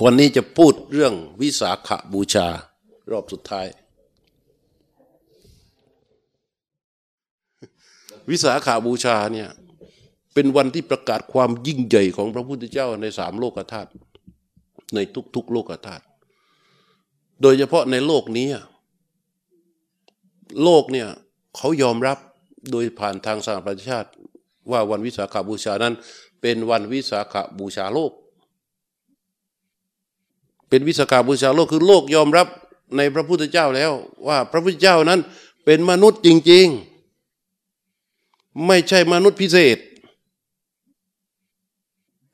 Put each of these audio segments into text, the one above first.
วันนี้จะพูดเรื่องวิสาขบูชารอบสุดท้าย วิสาขาบูชาเนี่ยเป็นวันที่ประกาศความยิ่งใหญ่ของพระพุทธเจ้าในสามโลกธาตุในทุกๆโลกธาตุโดยเฉพาะในโลกนี้ โลกเนี่ยเขายอมรับโดยผ่านทางสหประชาชาติ ว่าวันวิสาขาบูชานั้น เป็นวันวิสาขาบูชาโลก เป็นวิสาขาบูชาโลกคือโลกยอมรับในพระพุทธเจ้าแล้ว ว่าพระพุทธเจ้านั้นเป็นมนุษย์จริง ๆ ไม่ใช่มนุษย์พิเศษ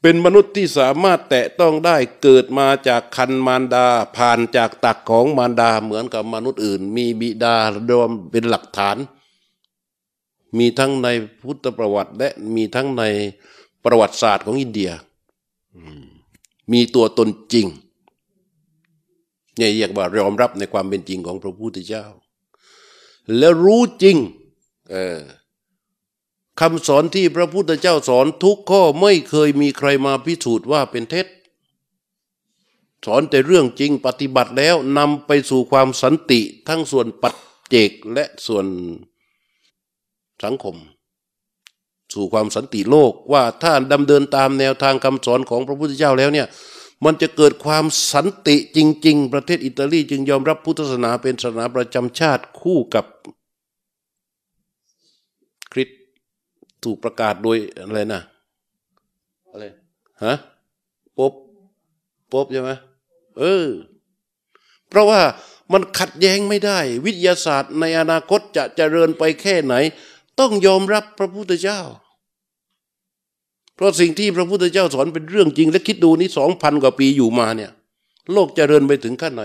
เป็นมนุษย์ที่สามารถแตะต้องได้เกิดมาจากคันมารดา ผ่านจากตักของมารดาเหมือนกับมนุษย์อื่น มีบิดารวมเป็นหลักฐาน มีทั้งในพุทธประวัติและมีทั้งในประวัติศาสตร์ของอินเดีย มีตัวตนจริง เนี่ยเรียกว่ายอมรับในความเป็นจริงของพระพุทธเจ้า แล้วรู้จริงเออคำสอนที่พระพุทธเจ้าสอนทุกข้อไม่เคยมีใครมาพิสูจน์ว่าเป็นเท็จ สอนแต่เรื่องจริงปฏิบัติแล้วนำไปสู่ความสันติทั้งส่วนปัจเจกและส่วนสังคม สู่ความสันติโลกว่าถ้าดำเดินตามแนวทางคำสอนของพระพุทธเจ้าแล้วเนี่ย มันจะเกิดความสันติจริง ๆ ประเทศอิตาลีจึงยอมรับพุทธศาสนาเป็นศาสนาประจำชาติคู่กับคริสถูกประกาศโดยอะไรนะอะไรฮะปบปบใช่ไหมเออ เพราะว่ามันขัดแย้งไม่ได้ วิทยาศาสตร์ในอนาคตจะเจริญไปแค่ไหน ต้องยอมรับพระพุทธเจ้า เพราะสิ่งที่พระพุทธเจ้าสอนเป็นเรื่องจริง และคิดดูนี่สองพันกว่าปีอยู่มาเนี่ย โลกจเจริญไปถึงขั้นไหน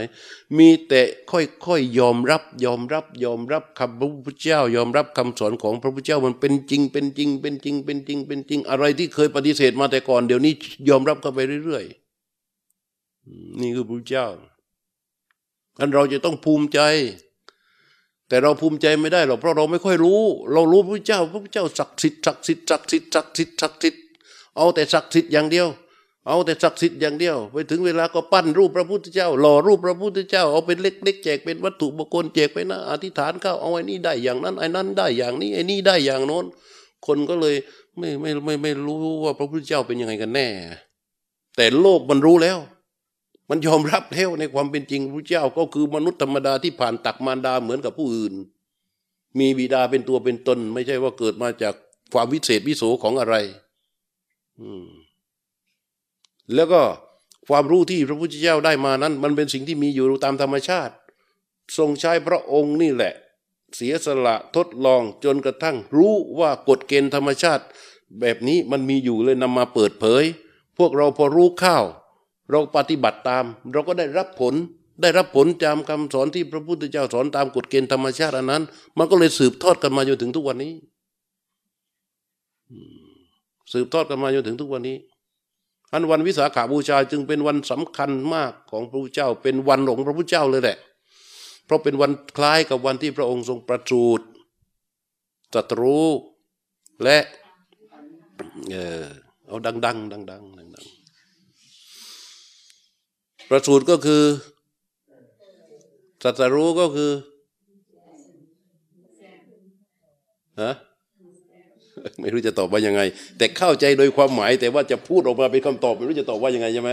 มีแต่ค่อยๆยยอมรับ ยอมรับ ยอมรับคำพระพุทธเจ้า ยอมรับคำสอนของพระพุทธเจ้ามันเป็นจริง เป็นจริง เป็นจริง เป็นจริง เป็นจริง อะไรที่เคยปฏิเสธมาแต่ก่อนเดี๋ยวนี้ยอมรับเข้าไปเรื่อยๆนี่คือพระพุทธเจ้าอันเราจะต้องภูมิใจ แต่เราภูมิใจไม่ได้หรอกเพราะเราไม่ค่อยรู้ เรารู้พระพุทธเจ้า พระพุทธเจ้าศักดิ์สิทธิ์ศักดิ์สิทธิ์ศักดิ์สิทธิ์ศักดิ์สิทธิ์ศักดิ์สิทธิ์ เอาแต่ศักดิ์สิทธิ์อย่างเดียว เอาแต่ศักดิ์สิทธิ์อย่างเดียว ไปถึงเวลาก็ปั้นรูปพระพุทธเจ้า หล่อรูปพระพุทธเจ้า เอาเป็นเล็กๆแจกเป็นวัตถุบุคลแจกไปนะ อธิษฐานเข้าเอาไอ้นี่ได้อย่างนั้นไอ้นั้นได้อย่างนี้ไอ้นี่ได้อย่างโน้น คนก็เลยไม่ไม่ไม่ไม่รู้ว่าพระพุทธเจ้าเป็นยังไงกันแน่ แต่โลกมันรู้แล้วมันยอมรับแล้วในความเป็นจริงพระเจ้าก็คือมนุษย์ธรรมดาที่ผ่านตักมารดาเหมือนกับผู้อื่น มีบิดาเป็นตัวเป็นตน ไม่ใช่ว่าเกิดมาจากความวิเศษวิโสของอะไร แล้วก็ความรู้ที่พระพุทธเจ้าได้มานั้น มันเป็นสิ่งที่มีอยู่ตามธรรมชาติ ทรงใช้พระองค์นี่แหละ เสียสละทดลองจนกระทั่ง รู้ว่ากฎเกณฑ์ธรรมชาติ แบบนี้มันมีอยู่เลยนำมาเปิดเผย พวกเราพอรู้ข้าว เราปฏิบัติตาม เราก็ได้รับผลได้รับผลจำคำสอนที่พระพุทธเจ้าสอนตามกฎเกณฑ์ธรรมชาติอันนั้น มันก็เลยสืบทอดกันมาจนถึงทุกวันนี้ สืบทอดกันมาจนถึงทุกวันนี้อันวันวิสาขาบูชาจึงเป็นวันสำคัญมากของพระพุทธเจ้า เป็นวันหลงพระพุทธเจ้าเลยแหละ เพราะเป็นวันคล้ายกับวันที่พระองค์ทรงประสูติตรัสรู้และเออเอาดังๆดังๆดังๆประสูติก็คือตรัสรู้ก็คือฮะ ไม่รู้จะตอบว่ายังไง แต่เข้าใจโดยความหมาย แต่ว่าจะพูดออกมาเป็นคำตอบไม่รู้จะตอบว่ายังไงใช่ไหม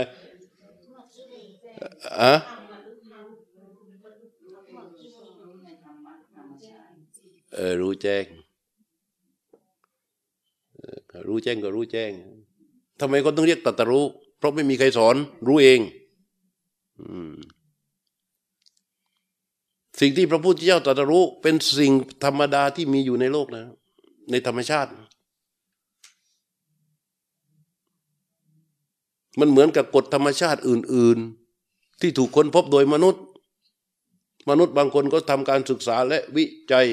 อะเออรู้แจ้งรู้แจ้งก็รู้แจ้งทำไมก็ต้องเรียกตัตรู้ เพราะไม่มีใครสอนรู้เองสิ่งที่พระพุทธเจ้าตรัสรู้เป็นสิ่งธรรมดาที่มีอยู่ในโลกนะ ในธรรมชาติ มันเหมือนกับกฎธรรมชาติอื่น ๆ ที่ถูกค้นพบโดยมนุษย์ มนุษย์บางคนก็ทำการศึกษาและวิจัย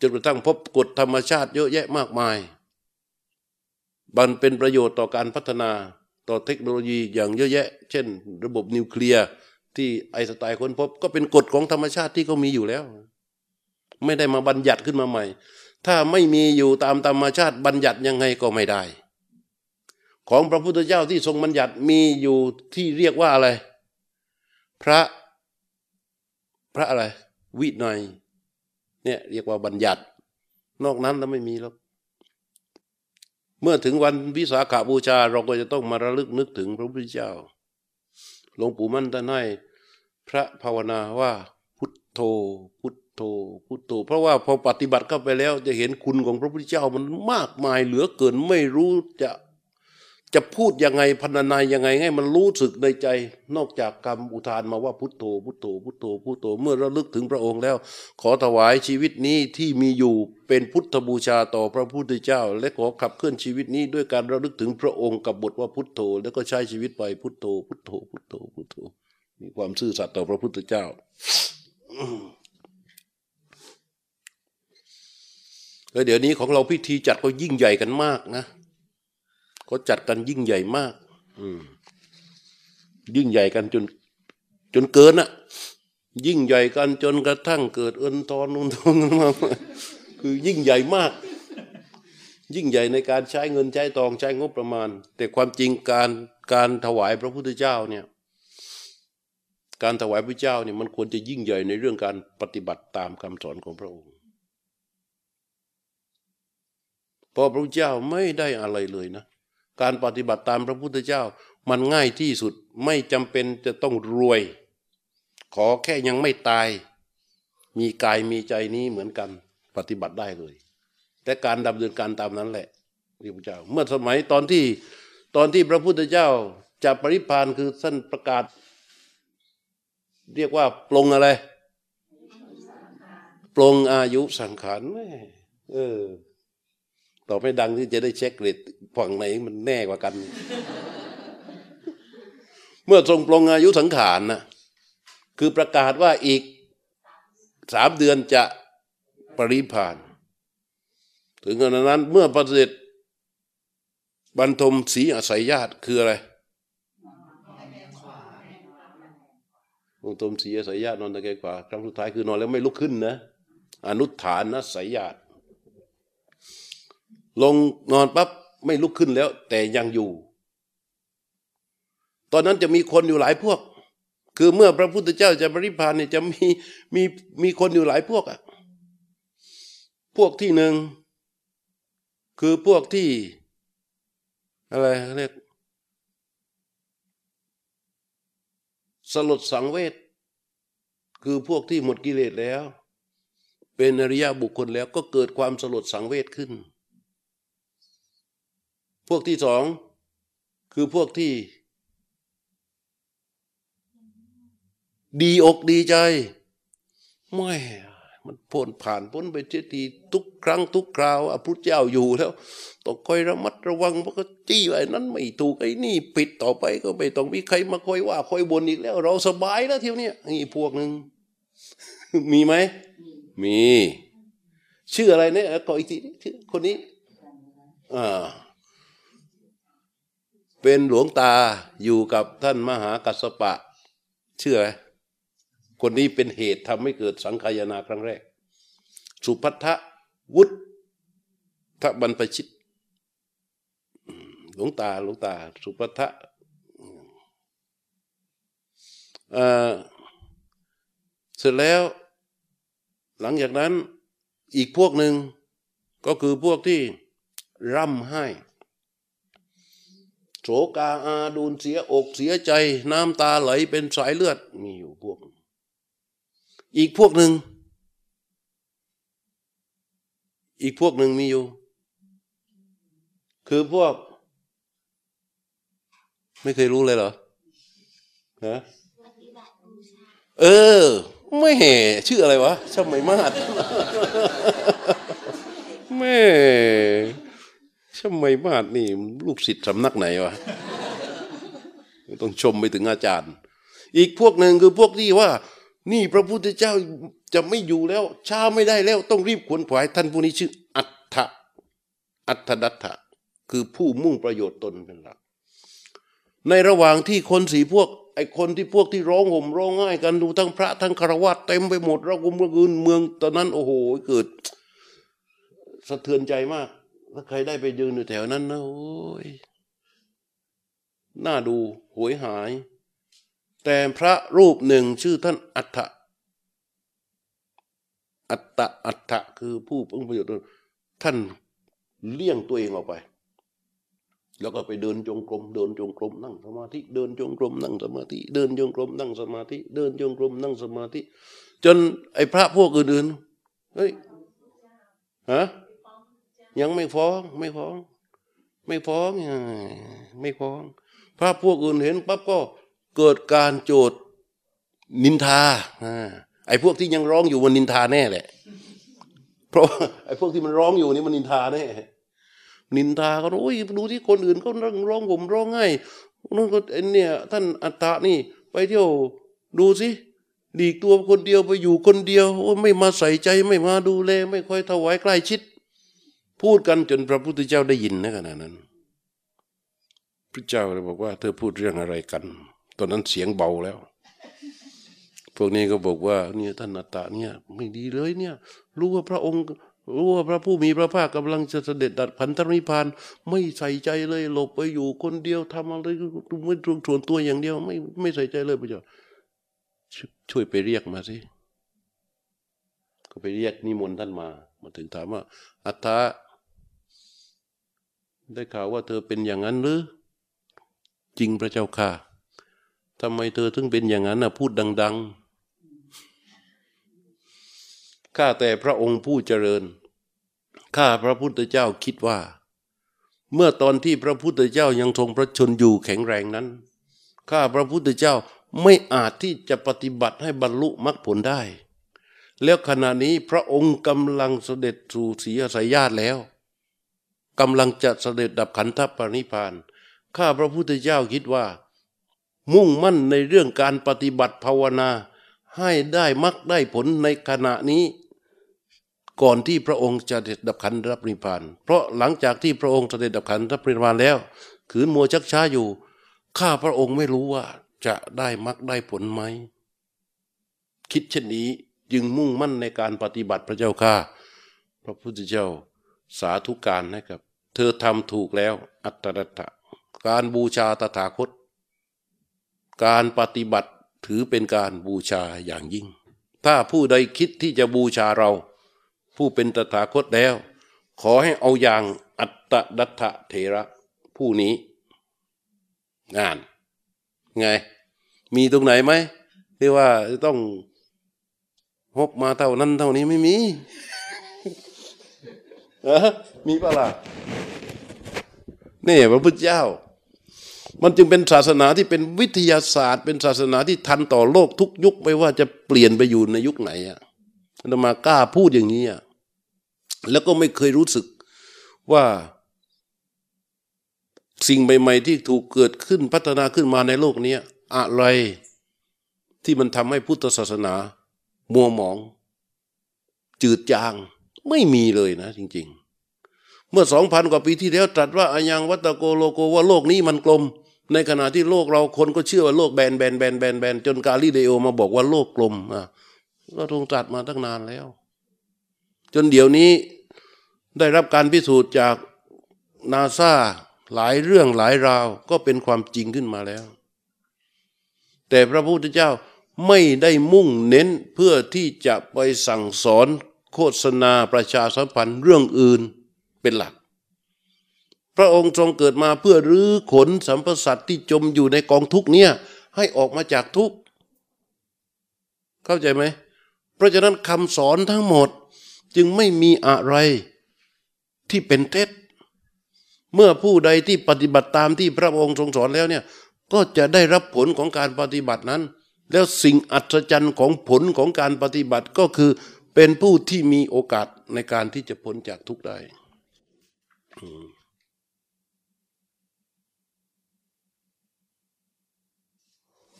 จนกระทั่งพบกฎธรรมชาติเยอะแยะมากมายบันเป็นประโยชน์ต่อการพัฒนาต่อเทคโนโลยีอย่างเยอะแยะ เช่น ระบบนิวเคลียร์ที่ไอสไตล์ค้นพบ ก็เป็นกฎของธรรมชาติที่เขามีอยู่แล้ว ไม่ได้มาบัญญัติขึ้นมาใหม่ ถ้าไม่มีอยู่ตามธรรมชาติบัญญัติยังไงก็ไม่ได้ ของพระพุทธเจ้าที่ทรงบัญญัติมีอยู่ที่เรียกว่าอะไร พระพระอะไร วินัยเนี่ยเรียกว่าบัญญัติ นอกนั้นแล้วไม่มีแล้วเมื่อถึงวันวิสาขาบูชา เราก็จะต้องมาระลึกนึกถึงพระพุทธเจ้าหลวงปู่มั่นท่านให้พระภาวนาว่าพุทโธพุทโธพุทโธเพราะว่าพอปฏิบัติเข้าไปแล้วจะเห็นคุณของพระพุทธเจ้ามันมากมายเหลือเกินไม่รู้จะ จะพูดยังไงพันนายยังไงให้มันรู้สึกในใจ นอกจากคำอุทานมาว่าพุทโธ พุทโธ พุทโธ พุทโธ เมื่อระลึกถึงพระองค์แล้ว ขอถวายชีวิตนี้ที่มีอยู่เป็นพุทธบูชาต่อพระพุทธเจ้า และขอขับเคลื่อนชีวิตนี้ด้วยการระลึกถึงพระองค์กับบทว่าพุทโธ แล้วก็ใช้ชีวิตไปพุทโธ พุทโธ พุทโธ พุทโธ มีความซื่อสัตย์ต่อพระพุทธเจ้า แล้วเดี๋ยวนี้ของเราพิธีจัดก็ยิ่งใหญ่กันมากนะ เขาจัดกันยิ่งใหญ่มาก อืม ยิ่งใหญ่กันจน จนเกินอะยิ่งใหญ่กันจนกระทั่งเกิดเอินตอนนุนทองมาคือยิ่งใหญ่มาก ยิ่งใหญ่ในการใช้เงินใช้ทองใช้งบประมาณ แต่ความจริงการการถวายพระพุทธเจ้าเนี่ย การถวายพระเจ้าเนี่ยมันควรจะยิ่งใหญ่ในเรื่องการปฏิบัติตามคำสอนของพระองค์พอพระเจ้าไม่ได้อะไรเลยนะ การปฏิบัติตามพระพุทธเจ้ามันง่ายที่สุดไม่จำเป็นจะต้องรวย ขอแค่ยังไม่ตาย มีกายมีใจนี้เหมือนกันปฏิบัติได้เลย แต่การดำเนินการตามนั้นแหละพระพุทธเจ้า เมื่อสมัยตอนที่ตอนที่พระพุทธเจ้าจะปริพานคือท่านประกาศ เรียกว่าปลงอะไรปลงอายุสังขารเออ ต่อไม่ดังที่จะได้เช็คเรตฝั่งไหนมันแน่กว่ากัน เมื่อทรงปลงอายุสังขารนะคือประกาศว่าอีกสามเดือนจะปริพาน ถึงขณะนั้นเมื่อประเสริฐบรรทมสีอาศัยญาติคืออะไรบรรทมสีอาศัยญาตินอนตะแคงขวาครั้งสุดท้ายคือนอนแล้วไม่ลุกขึ้นนะ อนุฐานนะสายญาติ ลงนอนปั๊บไม่ลุกขึ้นแล้ว แต่ยังอยู่ ตอนนั้นจะมีคนอยู่หลายพวก คือเมื่อพระพุทธเจ้าจะบริพานเนี่ยจะมีมีมีคนอยู่หลายพวกอะพวกที่หนึ่งคือพวกที่ อะไรเรียกสลดสังเวชคือพวกที่หมดกิเลสแล้ว เป็นอริยบุคคลแล้วก็เกิดความสลดสังเวชขึ้น พวกที่สองคือพวกที่ ดีอกดีใจไม่มันพ้นผ่านพ้นไปเทีทุกครั้งทุกคราวอพุทธเจ้าอยู่แล้วต้องคอยระมัดระวังเพราะก็จี้ไอ้นั้นไม่ถูกไอ้นี่ผิดต่อไปก็ไม่ต้องมีใครมาคอยว่าคอยบ่นอีกแล้ว เราสบายแล้วเที่ยวนี้นี่พวกหนึ่งมีไหมมี ชื่ออะไรเนี่ยขออีกทีชื่อคนนี้อ่า เป็นหลวงตาอยู่กับท่านมหากัสปะ เชื่อไหมคนนี้เป็นเหตุทำให้เกิดสังขายนาครั้งแรก สุพัทธวุฒทบรรพชิต หลวงตาหลวงตา สุพัทธเสร็จแล้ว หลังจากนั้นอีกพวกหนึ่งก็คือพวกที่ร่ำให้ โศกาอาดูนเสียอกเสียใจ น้ำตาไหลเป็นสายเลือดมีอยู่พวก อีกพวกหนึ่ง อีกพวกหนึ่งมีอยู่ คือพวก ไม่เคยรู้เลยเหรอฮะเออ ไม่แห่ชื่ออะไรวะช่างไม่มาดแม่ ทำไมมาดนี่ลูกศิษย์สำนักไหนวะต้องชมไปถึงอาจารย์ อีกพวกหนึ่งคือพวกที่ว่า นี่พระพุทธเจ้าจะไม่อยู่แล้วช้าไม่ได้แล้วต้องรีบขวนขวายท่านผู้นี้ชื่อ อัฏฐะอัฏฐดัตถะคือผู้มุ่งประโยชน์ตนเป็นหลักในระหว่างที่คนสีพวก ไอ้คนที่พวกที่ร้องห่มร้องไห้กันดูทั้งพระทั้งคารวะเต็มไปหมดเรากุมระกุนเมืองตอนนั้นโอ้โหเกิด สะเทือนใจมาก ถ้าใครได้ไปยืนอยู่แถวนั้นนะโอ้ยน่าดูหวยหาย แต่พระรูปหนึ่งชื่อท่านอัฏฐอัตตะอัฏฐะคือผู้ประโยชน์ท่านเลี่ยงตัวเองออกไป แล้วก็ไปเดินจงกรมเดินจงกรมนั่งสมาธิเดินจงกรมนั่งสมาธิเดินจงกรมนั่งสมาธิเดินจงกรมนั่งสมาธิ จนไอ้พระพวกอื่นๆเฮ้ยฮะ ยังไม่ฟ้องไม่ฟ้อง ไม่ฟ้องไม่ฟ้องพระพวกอื่นเห็นปั๊บก็เกิดการโจดนินทาไอ้พวกที่ยังร้องอยู่มันนินทาแน่แหละ เพราะไอ้พวกที่มันร้องอยู่นี่มันนินทาแน่นินทาก็โอ้ยดูที่คนอื่นเขาร้องผมร้องไห้นู่นก็เนี่ย ท่านอัตตานี่ ไปเที่ยวดูสิดีกตัวคนเดียวไปอยู่คนเดียว ไม่มาใส่ใจไม่มาดูแล ไม่ค่อยถวายใกล้ชิด พูดกันจนพระพุทธเจ้าได้ยินนะขณะนั้นพระเจ้าเลยบอกว่า เธอพูดเรื่องอะไรกัน ตอนนั้นเสียงเบาแล้ว พวกนี้ก็บอกว่าเนี่ยท่านอัตตาเนี่ย ไม่ดีเลยเนี่ย รู้ว่าพระองค์รู้ว่าพระผู้มีพระภาคกำลังจะเสด็จดัดพันธมิพานไม่ใส่ใจเลย หลบไปอยู่คนเดียวทำอะไรไม่ตรงส่วนตัวอย่างเดียว ไม่ไม่ใส่ใจเลยพระเจ้าช่วยไปเรียกมาสิก็ไปเรียกนิมนต์ท่านมา มาถึงถามว่าอัตตา ได้ข่าวว่าเธอเป็นอย่างนั้นหรือ จริงพระเจ้าค่ะทำไมเธอถึงเป็นอย่างนั้นนะพูดดัง ๆ ข้าแต่พระองค์ผู้เจริญ ข้าพระพุทธเจ้าคิดว่า เมื่อตอนที่พระพุทธเจ้ายังทรงพระชนอยู่แข็งแรงนั้น ข้าพระพุทธเจ้าไม่อาจที่จะปฏิบัติให้บรรลุมรรคผลได้ แล้วขณะนี้พระองค์กำลังเสด็จสู่สีสายญาติแล้ว กำลังจะเสด็จดับขันธปรินิพาน ข้าพระพุทธเจ้าคิดว่า มุ่งมั่นในเรื่องการปฏิบัติภาวนา ให้ได้มรรคได้ผลในขณะนี้ ก่อนที่พระองค์จะเด็ดดับขันรับนิพาน เพราะหลังจากที่พระองค์เสด็จดับขันรับนิพพานแล้วขืนมัวชักช้าอยู่ ข้าพระองค์ไม่รู้ว่าจะได้มรรคได้ผลไหม คิดเช่นนี้จึงมุ่งมั่นในการปฏิบัติพระเจ้าข้าพระพุทธเจ้า สาธุการให้กับ เธอทำถูกแล้ว อัตตะการบูชาตถาคต การปฏิบัติถือเป็นการบูชาอย่างยิ่ง ถ้าผู้ใดคิดที่จะบูชาเรา ผู้เป็นตถาคตแล้ว ขอให้เอาอย่างอัตตดัตะเถระ ผู้นี้งาน ไง มีตรงไหนไหมที่ว่าต้องพบมาเท่านั้นเท่านี้ไม่มี มีปะล่ะนี่พระพุทธเจ้า มันจึงเป็นศาสนาที่เป็นวิทยาศาสตร์ เป็นศาสนาที่ทันต่อโลกทุกยุค ไม่ว่าจะเปลี่ยนไปอยู่ในยุคไหนอะอามากล้าพูดอย่างนี้อะแล้วก็ไม่เคยรู้สึกว่าสิ่งใหม่ ๆ ที่ถูกเกิดขึ้นพัฒนาขึ้นมาในโลกนี้อะไรที่มันทำให้พุทธศาสนา มัวหมอง จืดจาง ไม่มีเลยนะ จริง ๆ เมื่อสองพันกว่าปีที่แล้วตรัสว่าอายังวัตโกโลโกว่าโลกนี้มันกลม ในขณะที่โลกเราคนก็เชื่อว่าโลกแบนแบนแบนแบนแบนจนกาลิเลโอมาบอกว่าโลกกลมอะก็ทรงตรัสมาตั้งนานแล้ว จนเดี๋ยวนี้ได้รับการพิสูจน์จากนาซาหลายเรื่องหลายราวก็เป็นความจริงขึ้นมาแล้ว แต่พระพุทธเจ้าไม่ได้มุ่งเน้นเพื่อที่จะไปสั่งสอน โฆษณาประชาสัมพันธ์เรื่องอื่นเป็นหลัก พระองค์ทรงเกิดมาเพื่อรื้อขนสัมปสัตที่จมอยู่ในกองทุกเนี่ยให้ออกมาจากทุกเข้าใจไหม เพราะฉะนั้นคำสอนทั้งหมดจึงไม่มีอะไรที่เป็นเท็จ เมื่อผู้ใดที่ปฏิบัติตามที่พระองค์ทรงสอนแล้วเนี่ยก็จะได้รับผลของการปฏิบัตินั้น แล้วสิ่งอัศจรรย์ของผลของการปฏิบัติก็คือ เป็นผู้ที่มีโอกาสในการที่จะพ้นจากทุกข์ได้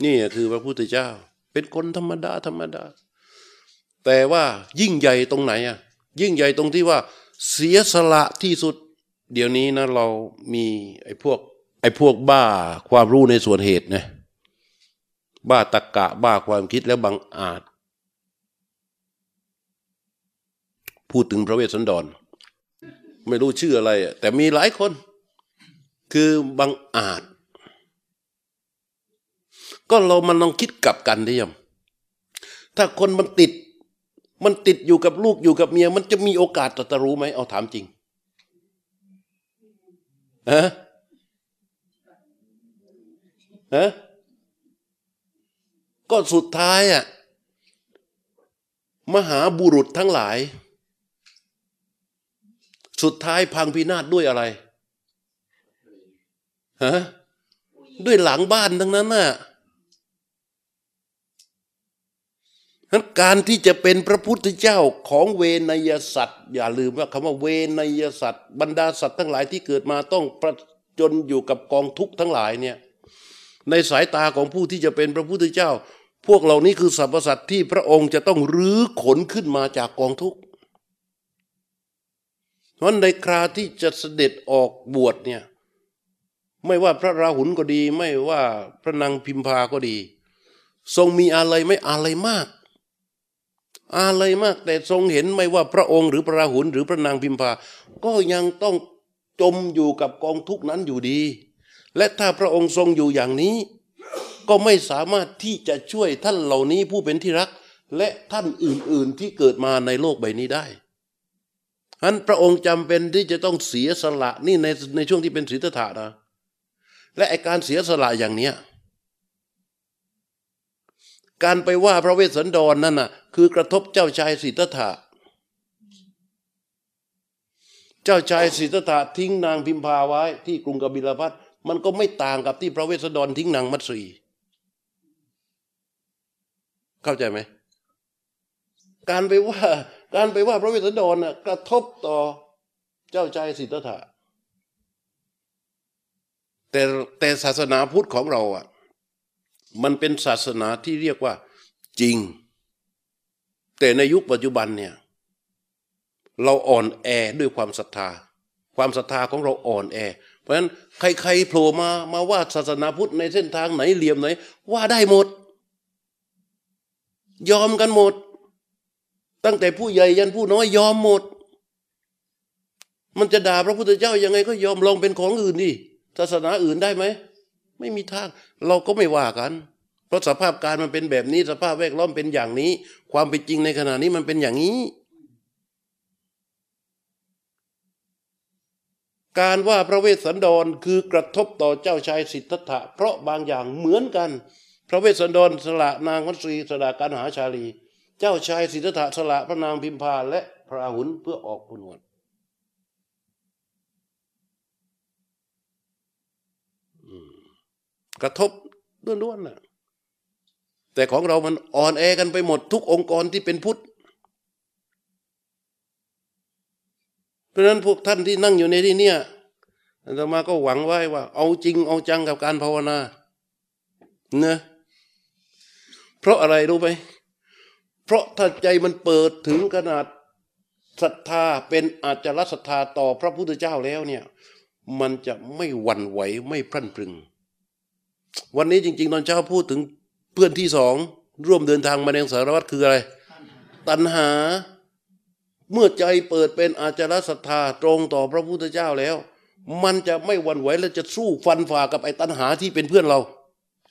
นี่คือพระพุทธเจ้า เป็นคนธรรมดาธรรมดา แต่ว่ายิ่งใหญ่ตรงไหนอะ ยิ่งใหญ่ตรงที่ว่า เสียสละที่สุด เดี๋ยวนี้นะเรามีไอ้พวก ไอ้พวกบ้าความรู้ในส่วนเหตุนะบ้าตะกกะบ้าความคิดแล้วบังอาจ พูดถึงพระเวสสันดร ไม่รู้ชื่ออะไร แต่มีหลายคน คือบังอาจ ก็เรามันลองคิดกลับกันได้ยังถ้าคนมันติด มันติดอยู่กับลูกอยู่กับเมีย มันจะมีโอกาสตรัสรู้ไหมเอาถามจริงฮะฮะก็สุดท้ายอะมหาบุรุษทั้งหลาย สุดท้ายพังพินาศด้วยอะไรฮะด้วยหลังบ้านทั้งนั้นน่ะการที่จะเป็นพระพุทธเจ้าของเวนยสัตว์ อย่าลืมว่าคำว่าเวนยสัตว์ บรรดาสัตว์ทั้งหลายที่เกิดมาต้องประจนอยู่กับกองทุกข์ทั้งหลายเนี่ยในสายตาของผู้ที่จะเป็นพระพุทธเจ้า พวกเหล่านี้คือสรรพสัตว์ที่พระองค์จะต้องรื้อขนขึ้นมาจากกองทุกข์ เพราะในคราที่จะเสด็จออกบวชเนี่ย ไม่ว่าพระราหุลก็ดี ไม่ว่าพระนางพิมพาก็ดี ทรงมีอะไรไม่อะไรมาก อะไรมาก แต่ทรงเห็นไม่ว่าพระองค์หรือพระราหุลหรือพระนางพิมพา ก็ยังต้องจมอยู่กับกองทุกนั้นอยู่ดี และถ้าพระองค์ทรงอยู่อย่างนี้ ก็ไม่สามารถที่จะช่วยท่านเหล่านี้ผู้เป็นที่รัก และท่านอื่นๆที่เกิดมาในโลกใบนี้ได้ อันพระองค์จำเป็นที่จะต้องเสียสละนี่ในในช่วงที่เป็นศีรษะนะและไอการเสียสละอย่างเนี้ยการไปว่าพระเวสสันดรนนั่นน่ะคือกระทบเจ้าชายสิทธัตถะ เจ้าชายสิทธัตถะทิ้งนางพิมพาไว้ที่กรุงกบิลพัทมันก็ไม่ต่างกับที่พระเวสสันดรทิ้งนางมัตสีเข้าใจไหมการไปว่า การไปว่าพระเวสสันดรน่ะกระทบต่อเจ้าชายสิทธัตถะแต่แต่ศาสนาพุทธของเราอะมันเป็นศาสนาที่เรียกว่าจริง แต่ในยุคปัจจุบันเนี่ยเราอ่อนแอด้วยความศรัทธา ความศรัทธาของเราอ่อนแอ เพราะฉะนั้นใครๆโผล่มามาว่าศาสนาพุทธในเส้นทางไหนเหลี่ยมไหน ว่าได้หมด ยอมกันหมด ตั้งแต่ผู้ใหญ่ยันผู้น้อยยอมหมด มันจะด่าพระพุทธเจ้ายังไงก็ยอมลองเป็นของอื่นดิศาสนาอื่นได้ไหม ไม่มีทาง เราก็ไม่ว่ากัน เพราะสภาพการมันเป็นแบบนี้ สภาพแวดล้อมเป็นอย่างนี้ ความเป็นจริงในขณะนี้มันเป็นอย่างนี้ การว่าพระเวสสันดรคือกระทบต่อเจ้าชายสิทธัตถะเพราะบางอย่างเหมือนกัน พระเวสสันดรสละนางวัตรีสละการหาชาลี เจ้าชายสิทธัตถะสละพระนางพิมพาและพระอาหุลเพื่อออกปุนวดกระทบล้วนๆน่ะ แต่ของเรามันอ่อนแอกันไปหมดทุกองค์กรที่เป็นพุทธ เพราะนั้นพวกท่านที่นั่งอยู่ในที่เนี้ยอาตมาก็หวังไว้ว่า เอาจริงเอาจังกับการภาวนาเนะเพราะอะไรรู้ไหม เพราะถ้าใจมันเปิดถึงขนาดศรัทธาเป็นอาจจะรัศรัทธาต่อพระพุทธเจ้าแล้วเนี่ย มันจะไม่หวั่นไหวไม่พรั่นพรึง วันนี้จริง ๆ ตอนเช้าพูดถึงเพื่อนที่สองร่วมเดินทางมาในสารวัตรคืออะไร ตัณหา เมื่อใจเปิดเป็นอาจารศรัทธาตรงต่อพระพุทธเจ้าแล้ว มันจะไม่หวั่นไหวและจะสู้ฟันฝ่ากับไอ้ตัณหาที่เป็นเพื่อนเรา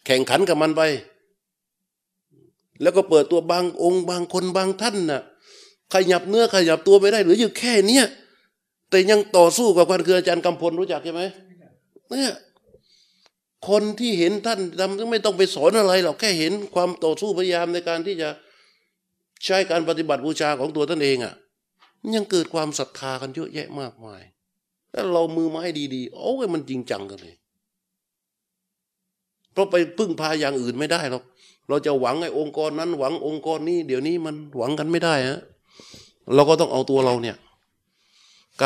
แข่งขันกับมันไป แล้วก็เปิดตัวบางองค์บางคนบางท่านน่ะขยับเนื้อขยับตัวไม่ได้หรืออยู่แค่เนี้ยแต่ยังต่อสู้กับกันคืออาจารย์กำพลรู้จักใช่ไหมเนี่ยคนที่เห็นท่านทำไม่ต้องไปสอนอะไรหรอกแค่เห็นความต่อสู้พยายามในการที่จะใช้การปฏิบัติบูชาของตัวท่านเองอะ่ะยังเกิดความศรัทธากันเยอะแยะมากมายแล้วเรามือไม้ดีๆโอ้ยมันจริงจังกันเลย เพราะไปพึ่งพาอย่างอื่นไม่ได้หรอก เราจะหวังไอ้องค์กรนั้น หวังองค์กรนี้ เดี๋ยวนี้มันหวังกันไม่ได้ฮะเราก็ต้องเอาตัวเราเนี่ย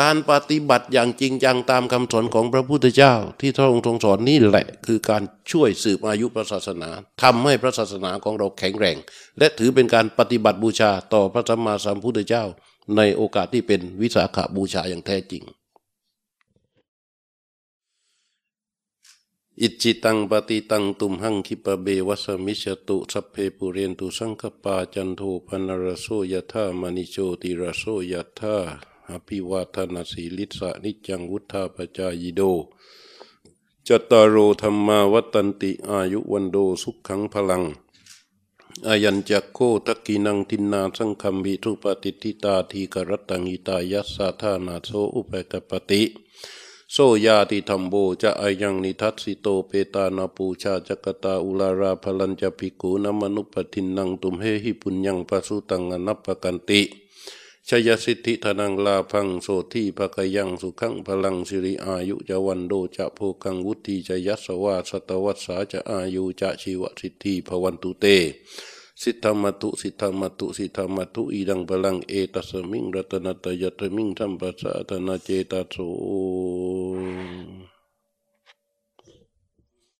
การปฏิบัติอย่างจริงจังตามคำสอนของพระพุทธเจ้า ที่พระองค์ทรงสอนนี่แหละ คือการช่วยสืบอายุพระศาสนาทำให้พระศาสนาของเราแข็งแรง และถือเป็นการปฏิบัติบูชาต่อพระสัมมาสัมพุทธเจ้า ในโอกาสที่เป็นวิสาขาบูชาอย่างแท้จริง อิจิตังปฏิตังตุมหังคิปะเบวัสมิชตุสัพเพปุเรนตุสังคปาจันโทปนรโสยธามณิโชติรโสยธาอภิวาทนาสีลิสะนิจังวุธาปจายโดจตารโรธรรมาวัตันติอายุวันโดสุขขังพลังอายัญจักโคทักกินังทินนาสังคัมวิทุปติทิตาทีกรตังอิตายัสสาธานาโสอุปกปติ โสยาติธรรมโบจะอายังนิทัสสิโตเปตานาปูชาจักตาอุลาราพลัญจะภิกขุนมนุปทินนังตุมเฮหิปุญญังปัสุตังอนัปปกันติชยสิทธิธนังลาพังโสที่ภกยังสุขังพลังสิริอายุจะวันโดจะโพกังวุติจะยัสวาสตวัสสาจะอายุจะชีวสิทธิภวันตุเต สิทธมัตุสิทธมัตุสิทธมัตุอีดังพลังเอตัสมิงรัตนตยตมิงสัมปัสสะธนาเจตโส